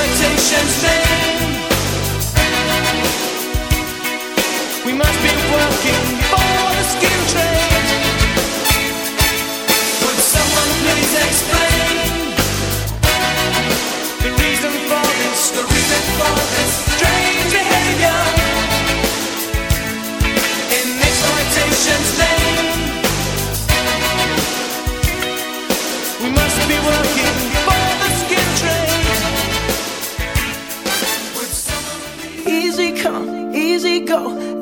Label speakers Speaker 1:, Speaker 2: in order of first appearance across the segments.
Speaker 1: exploitation's name. We must be working for the skin trade. Would someone please explain the reason for this? The reason for this?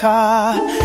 Speaker 2: car.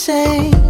Speaker 2: same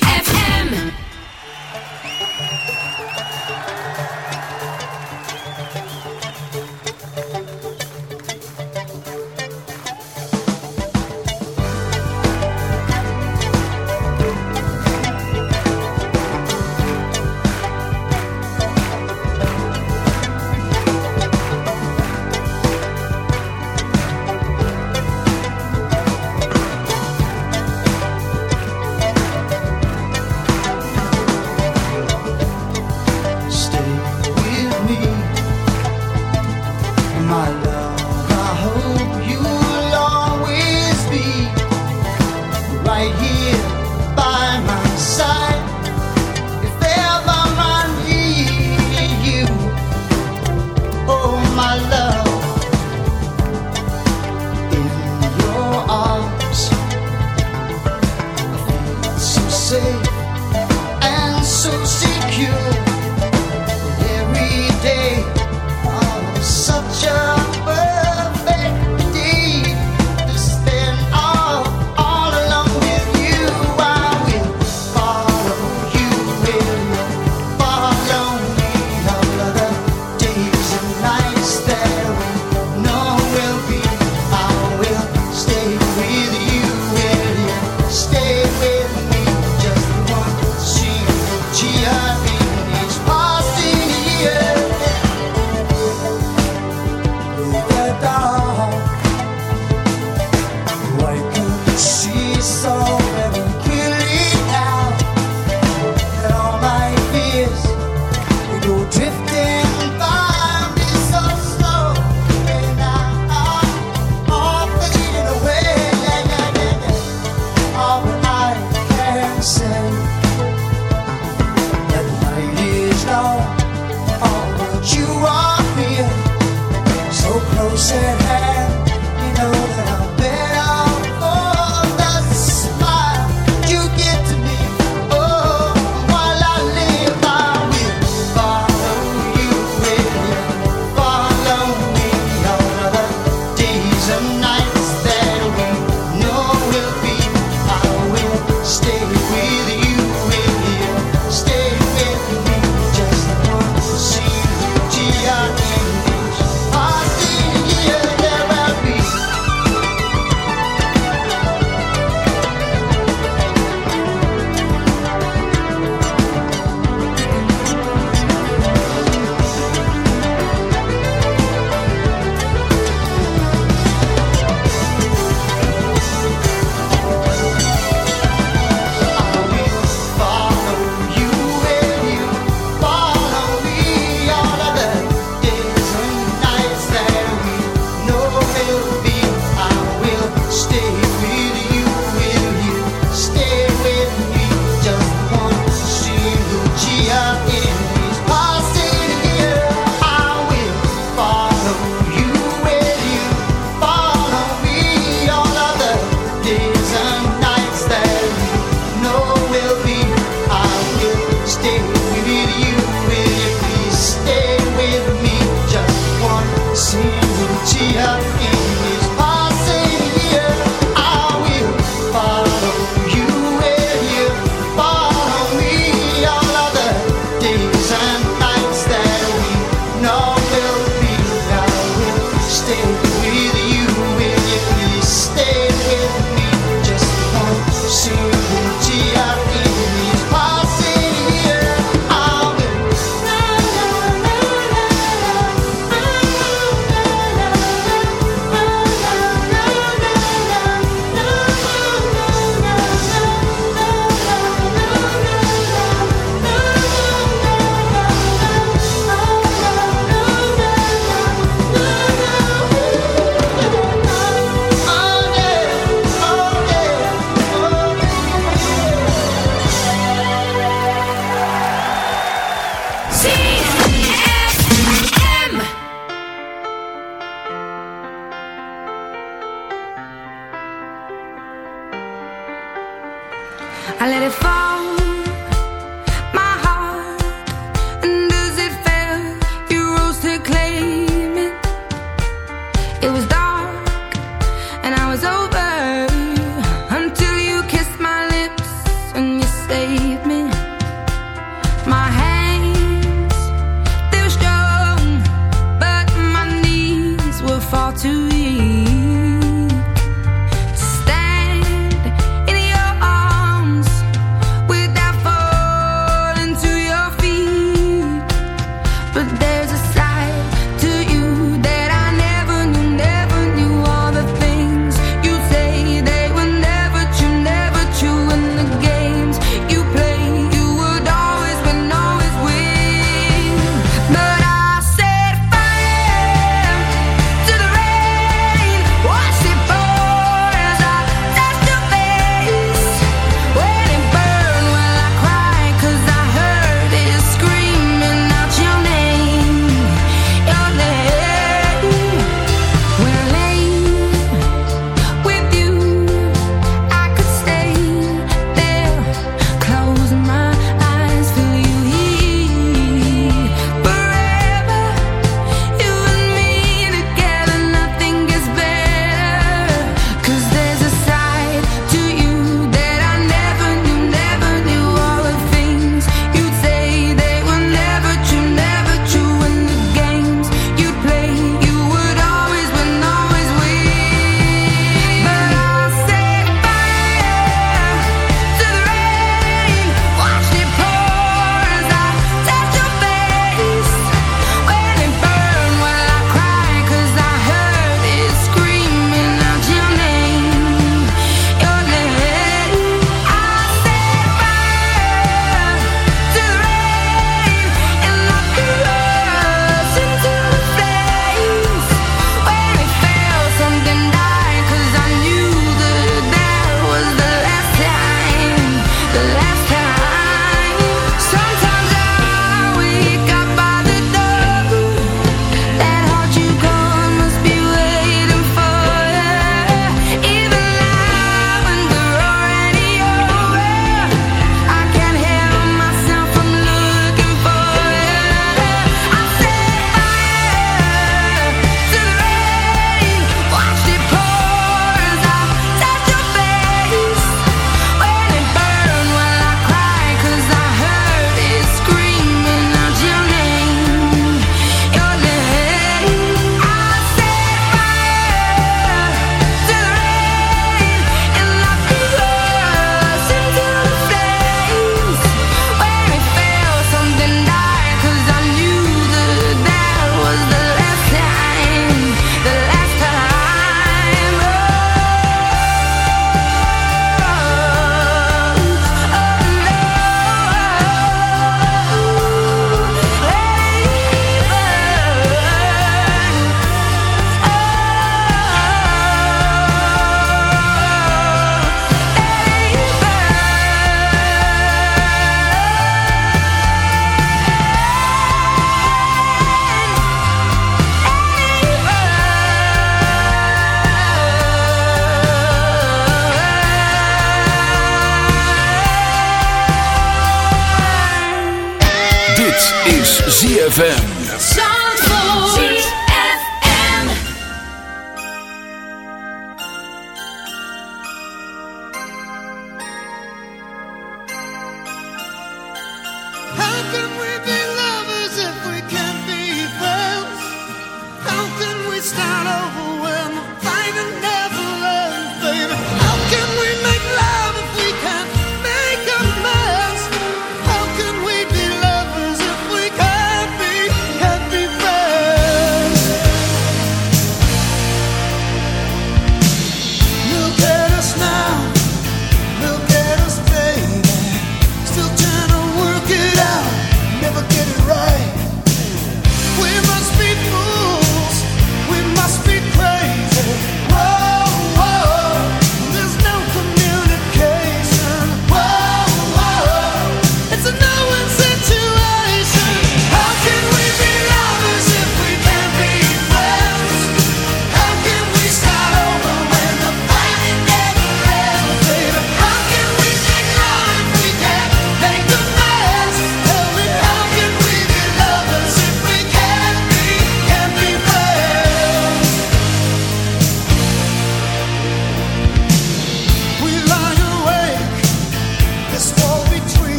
Speaker 3: Say.
Speaker 4: something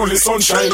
Speaker 4: only sunshine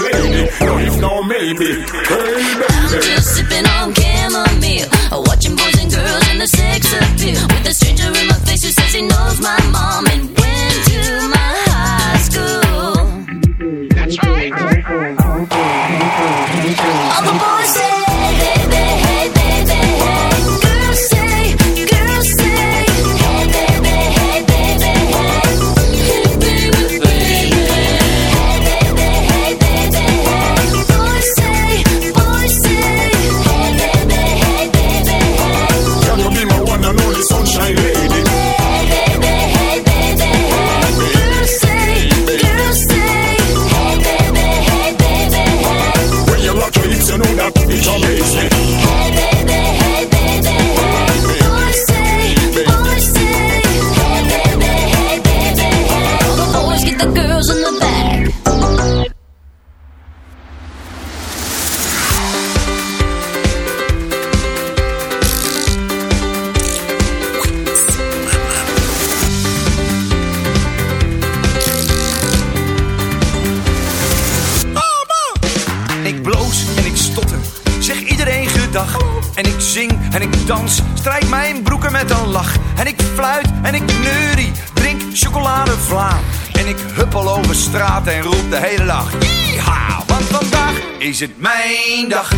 Speaker 5: is het mijn dag.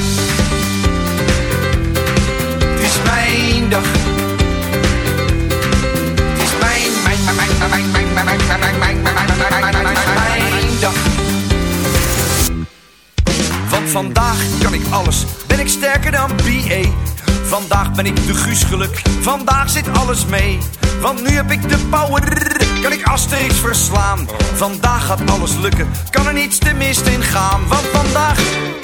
Speaker 5: Het is mijn dag. Is mijn, mijn, mijn, mijn, mijn, mijn, mijn, mijn, mijn, mijn, mijn, mijn, mijn, dag. Want vandaag kan ik alles, ben ik sterker dan BA. Vandaag ben ik de Guus geluk, vandaag zit alles mee. Want nu heb ik de power, kan ik Asterix verslaan. Vandaag gaat alles lukken, kan er niets te mist in gaan.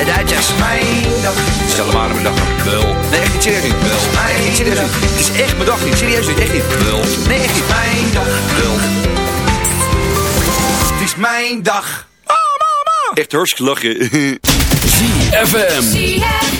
Speaker 6: De Duitsers.
Speaker 5: Mijn dag.
Speaker 6: Stel hem aan mijn dag. Wel. Nee, echt niet serieus niet. Wel. Echt serieus niet. Het is echt mijn dag niet. Serieus niet. Echt niet. Wel. Nee, echt niet.
Speaker 5: Mijn dag.
Speaker 6: Wel.
Speaker 5: Het is mijn dag.
Speaker 6: Echt hartstikke lachen.
Speaker 7: ZFM.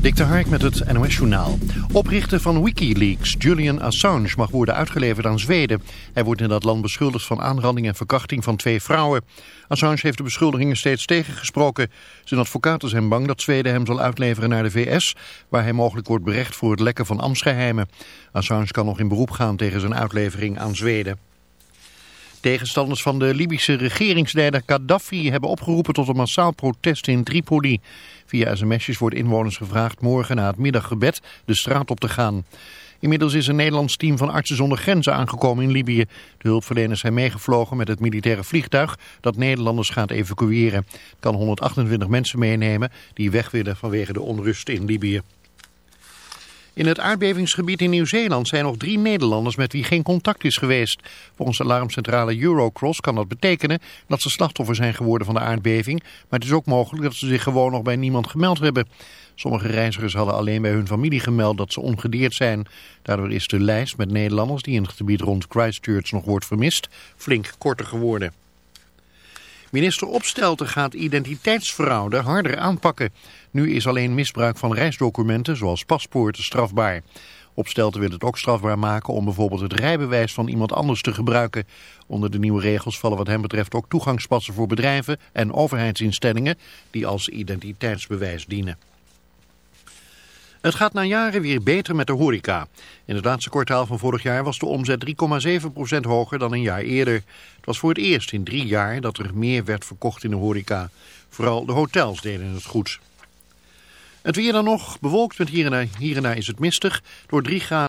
Speaker 8: Dik de Hark met het NOS-journaal. Oprichter van Wikileaks, Julian Assange, mag worden uitgeleverd aan Zweden. Hij wordt in dat land beschuldigd van aanranding en verkrachting van twee vrouwen. Assange heeft de beschuldigingen steeds tegengesproken. Zijn advocaten zijn bang dat Zweden hem zal uitleveren naar de VS... waar hij mogelijk wordt berecht voor het lekken van ambtsgeheimen. Assange kan nog in beroep gaan tegen zijn uitlevering aan Zweden. Tegenstanders van de Libische regeringsleider Gaddafi hebben opgeroepen tot een massaal protest in Tripoli. Via sms'jes wordt inwoners gevraagd morgen na het middaggebed de straat op te gaan. Inmiddels is een Nederlands team van Artsen zonder Grenzen aangekomen in Libië. De hulpverleners zijn meegevlogen met het militaire vliegtuig dat Nederlanders gaat evacueren. Het kan 128 mensen meenemen die weg willen vanwege de onrust in Libië. In het aardbevingsgebied in Nieuw-Zeeland zijn nog drie Nederlanders met wie geen contact is geweest. Volgens alarmcentrale Eurocross kan dat betekenen dat ze slachtoffer zijn geworden van de aardbeving. Maar het is ook mogelijk dat ze zich gewoon nog bij niemand gemeld hebben. Sommige reizigers hadden alleen bij hun familie gemeld dat ze ongedeerd zijn. Daardoor is de lijst met Nederlanders die in het gebied rond Christchurch nog wordt vermist flink korter geworden. Minister Opstelten gaat identiteitsfraude harder aanpakken. Nu is alleen misbruik van reisdocumenten, zoals paspoorten, strafbaar. Opstelten wil het ook strafbaar maken om bijvoorbeeld het rijbewijs van iemand anders te gebruiken. Onder de nieuwe regels vallen wat hem betreft ook toegangspassen voor bedrijven en overheidsinstellingen die als identiteitsbewijs dienen. Het gaat na jaren weer beter met de horeca. In het laatste kwartaal van vorig jaar was de omzet 3,7% hoger dan een jaar eerder. Het was voor het eerst in drie jaar dat er meer werd verkocht in de horeca. Vooral de hotels deden het goed. Het weer dan nog, bewolkt met hier en daar, hier en daar is het mistig. Door 3 graden.